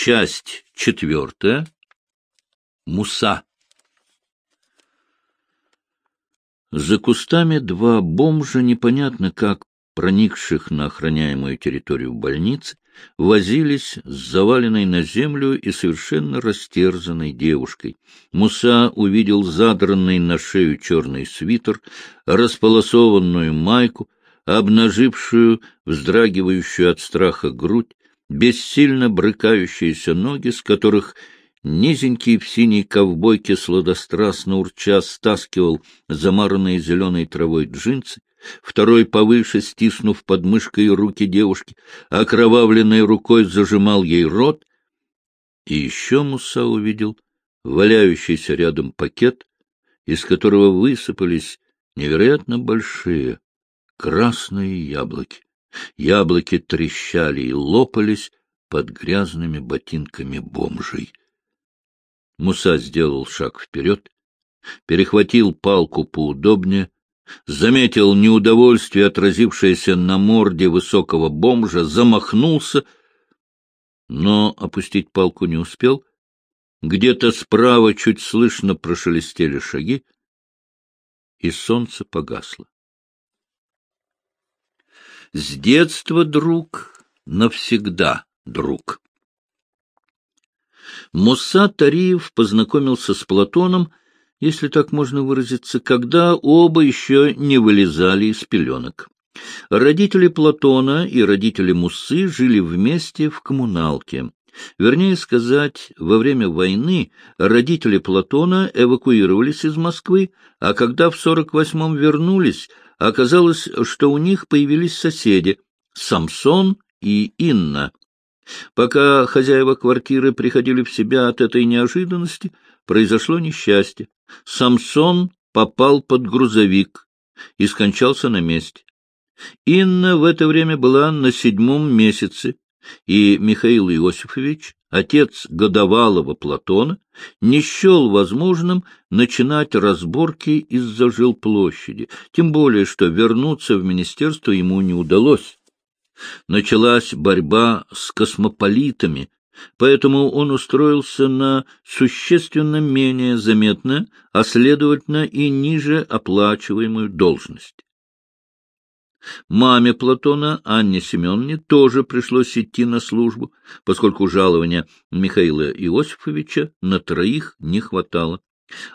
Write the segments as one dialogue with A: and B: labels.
A: Часть четвертая. Муса. За кустами два бомжа, непонятно как проникших на охраняемую территорию больницы, возились с заваленной на землю и совершенно растерзанной девушкой. Муса увидел задранный на шею черный свитер, располосованную майку, обнажившую, вздрагивающую от страха грудь, бессильно брыкающиеся ноги, с которых низенький в синей ковбойке сладострастно урча стаскивал замаранные зеленой травой джинсы, второй повыше, стиснув под мышкой руки девушки, окровавленной рукой зажимал ей рот, и еще Муса увидел валяющийся рядом пакет, из которого высыпались невероятно большие красные яблоки. Яблоки трещали и лопались под грязными ботинками бомжей. Муса сделал шаг вперед, перехватил палку поудобнее, заметил неудовольствие, отразившееся на морде высокого бомжа, замахнулся, но опустить палку не успел. Где-то справа чуть слышно прошелестели шаги, и солнце погасло. С детства друг, навсегда друг. Муса Тариев познакомился с Платоном, если так можно выразиться, когда оба еще не вылезали из пеленок. Родители Платона и родители Мусы жили вместе в коммуналке. Вернее сказать, во время войны родители Платона эвакуировались из Москвы, а когда в 48-м вернулись, Оказалось, что у них появились соседи — Самсон и Инна. Пока хозяева квартиры приходили в себя от этой неожиданности, произошло несчастье. Самсон попал под грузовик и скончался на месте. Инна в это время была на седьмом месяце, и Михаил Иосифович, отец годовалого Платона, не счел возможным начинать разборки из-за жилплощади, тем более что вернуться в министерство ему не удалось. Началась борьба с космополитами, поэтому он устроился на существенно менее заметную, а следовательно и ниже оплачиваемую должность. Маме Платона, Анне Семеновне, тоже пришлось идти на службу, поскольку жалования Михаила Иосифовича на троих не хватало.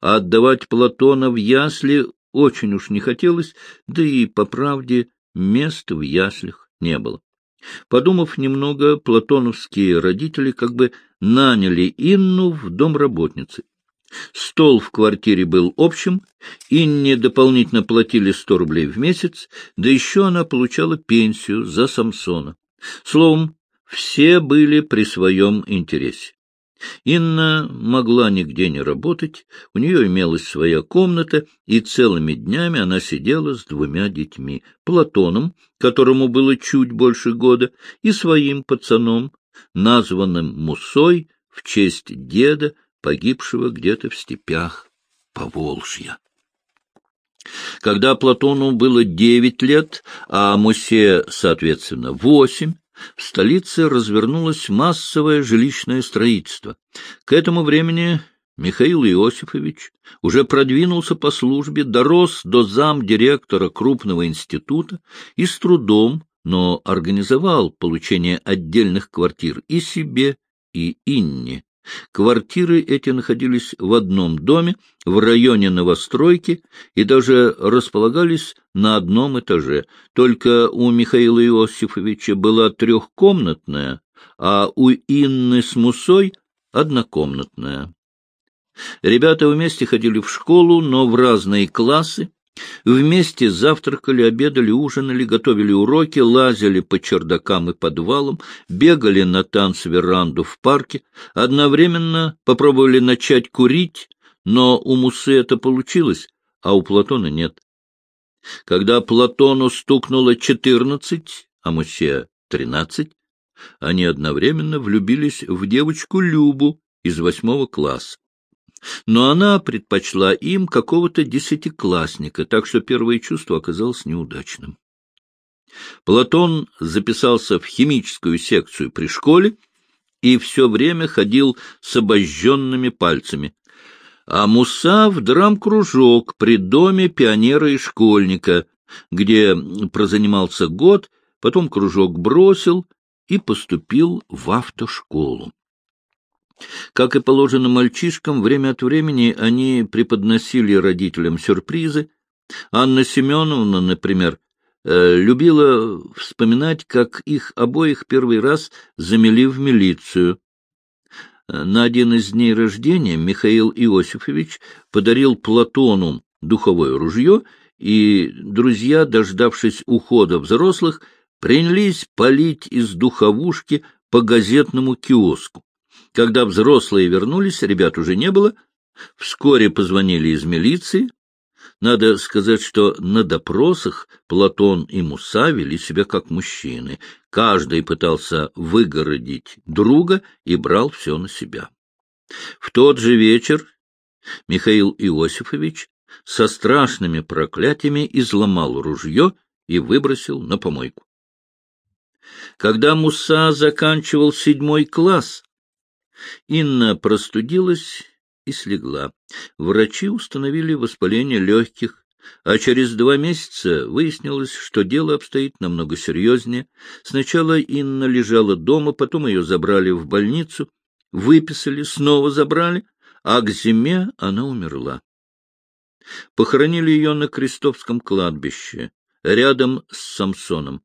A: А отдавать Платона в ясли очень уж не хотелось, да и, по правде, мест в яслях не было. Подумав немного, платоновские родители как бы наняли Инну в дом работницы. Стол в квартире был общим, Инне дополнительно платили сто рублей в месяц, да еще она получала пенсию за Самсона. Словом, все были при своем интересе. Инна могла нигде не работать, у нее имелась своя комната, и целыми днями она сидела с двумя детьми — Платоном, которому было чуть больше года, и своим пацаном, названным Мусой в честь деда, погибшего где-то в степях Поволжья. Когда Платону было девять лет, а Мусе, соответственно, восемь, в столице развернулось массовое жилищное строительство. К этому времени Михаил Иосифович уже продвинулся по службе, дорос до замдиректора крупного института и с трудом, но организовал получение отдельных квартир и себе, и Инне. Квартиры эти находились в одном доме, в районе новостройки и даже располагались на одном этаже. Только у Михаила Иосифовича была трехкомнатная, а у Инны с Мусой — однокомнатная. Ребята вместе ходили в школу, но в разные классы, Вместе завтракали, обедали, ужинали, готовили уроки, лазили по чердакам и подвалам, бегали на танц-веранду в парке, одновременно попробовали начать курить, но у Мусы это получилось, а у Платона нет. Когда Платону стукнуло четырнадцать, а Мусе тринадцать, они одновременно влюбились в девочку Любу из восьмого класса но она предпочла им какого-то десятиклассника, так что первое чувство оказалось неудачным. Платон записался в химическую секцию при школе, и все время ходил с обожженными пальцами. А Муса в драм-кружок при доме пионера и школьника, где прозанимался год, потом кружок бросил и поступил в автошколу. Как и положено мальчишкам, время от времени они преподносили родителям сюрпризы. Анна Семеновна, например, э, любила вспоминать, как их обоих первый раз замели в милицию. На один из дней рождения Михаил Иосифович подарил Платону духовое ружье, и друзья, дождавшись ухода взрослых, принялись палить из духовушки по газетному киоску. Когда взрослые вернулись, ребят уже не было. Вскоре позвонили из милиции. Надо сказать, что на допросах Платон и Муса вели себя как мужчины. Каждый пытался выгородить друга и брал все на себя. В тот же вечер Михаил Иосифович со страшными проклятиями изломал ружье и выбросил на помойку. Когда Муса заканчивал седьмой класс, Инна простудилась и слегла. Врачи установили воспаление легких, а через два месяца выяснилось, что дело обстоит намного серьезнее. Сначала Инна лежала дома, потом ее забрали в больницу, выписали, снова забрали, а к зиме она умерла. Похоронили ее на Крестовском кладбище, рядом с Самсоном.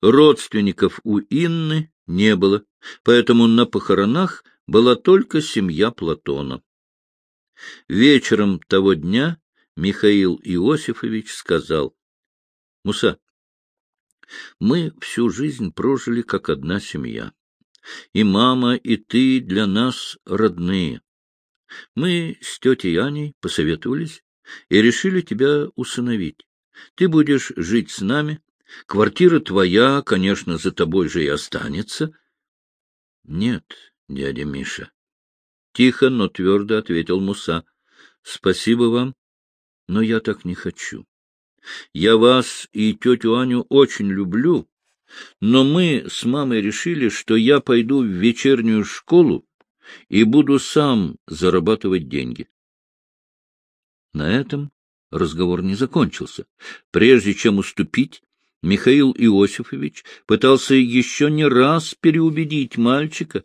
A: Родственников у Инны не было, поэтому на похоронах была только семья Платона. Вечером того дня Михаил Иосифович сказал, — Муса, мы всю жизнь прожили как одна семья. И мама, и ты для нас родные. Мы с тетей Аней посоветовались и решили тебя усыновить. Ты будешь жить с нами. Квартира твоя, конечно, за тобой же и останется. Нет, дядя Миша. Тихо, но твердо ответил Муса. — Спасибо вам, но я так не хочу. Я вас и тетю Аню очень люблю, но мы с мамой решили, что я пойду в вечернюю школу и буду сам зарабатывать деньги. На этом разговор не закончился. Прежде чем уступить, Михаил Иосифович пытался еще не раз переубедить мальчика,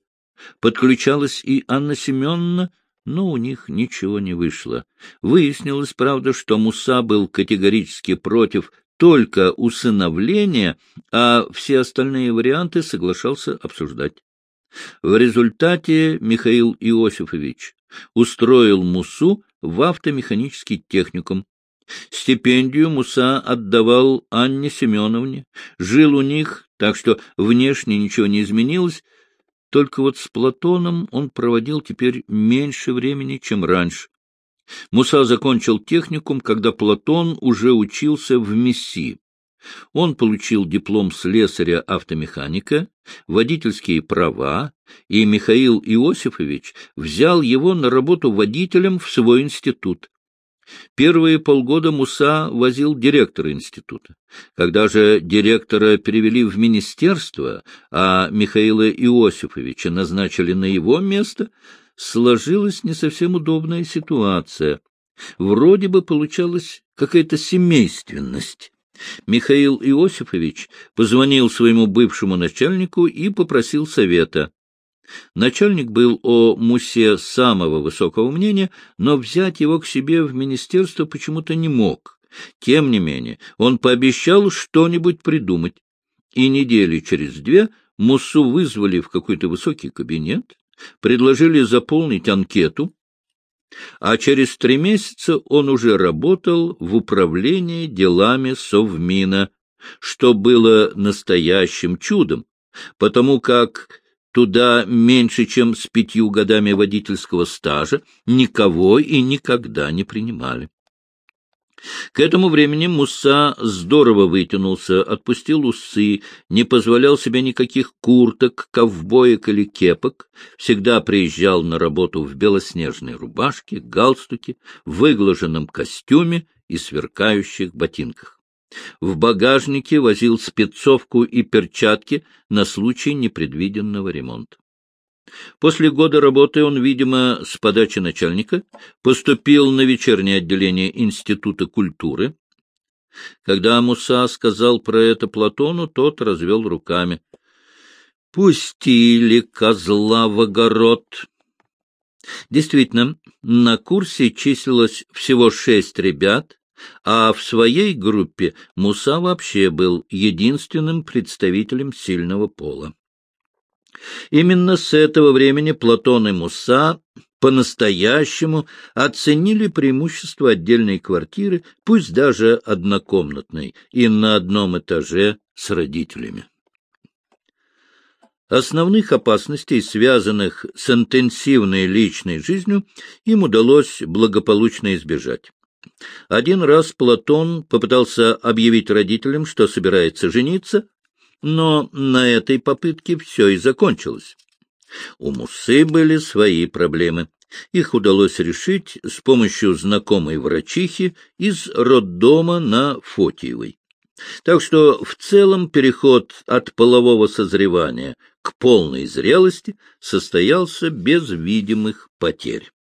A: Подключалась и Анна Семеновна, но у них ничего не вышло. Выяснилось, правда, что Муса был категорически против только усыновления, а все остальные варианты соглашался обсуждать. В результате Михаил Иосифович устроил Мусу в автомеханический техникум. Стипендию Муса отдавал Анне Семеновне, жил у них, так что внешне ничего не изменилось, только вот с Платоном он проводил теперь меньше времени, чем раньше. Муса закончил техникум, когда Платон уже учился в МИСИ. Он получил диплом слесаря-автомеханика, водительские права, и Михаил Иосифович взял его на работу водителем в свой институт. Первые полгода Муса возил директора института. Когда же директора перевели в министерство, а Михаила Иосифовича назначили на его место, сложилась не совсем удобная ситуация. Вроде бы получалась какая-то семейственность. Михаил Иосифович позвонил своему бывшему начальнику и попросил совета. Начальник был о Мусе самого высокого мнения, но взять его к себе в министерство почему-то не мог. Тем не менее, он пообещал что-нибудь придумать. И недели через две Мусу вызвали в какой-то высокий кабинет, предложили заполнить анкету, а через три месяца он уже работал в управлении делами Совмина, что было настоящим чудом, потому как туда меньше, чем с пятью годами водительского стажа, никого и никогда не принимали. К этому времени Муса здорово вытянулся, отпустил усы, не позволял себе никаких курток, ковбоек или кепок, всегда приезжал на работу в белоснежной рубашке, галстуке, выглаженном костюме и сверкающих ботинках. В багажнике возил спецовку и перчатки на случай непредвиденного ремонта. После года работы он, видимо, с подачи начальника, поступил на вечернее отделение Института культуры. Когда Муса сказал про это Платону, тот развел руками. «Пустили козла в огород!» Действительно, на курсе числилось всего шесть ребят, а в своей группе Муса вообще был единственным представителем сильного пола. Именно с этого времени Платон и Муса по-настоящему оценили преимущество отдельной квартиры, пусть даже однокомнатной, и на одном этаже с родителями. Основных опасностей, связанных с интенсивной личной жизнью, им удалось благополучно избежать. Один раз Платон попытался объявить родителям, что собирается жениться, но на этой попытке все и закончилось. У Мусы были свои проблемы. Их удалось решить с помощью знакомой врачихи из роддома на Фотиевой. Так что в целом переход от полового созревания к полной зрелости состоялся без видимых потерь.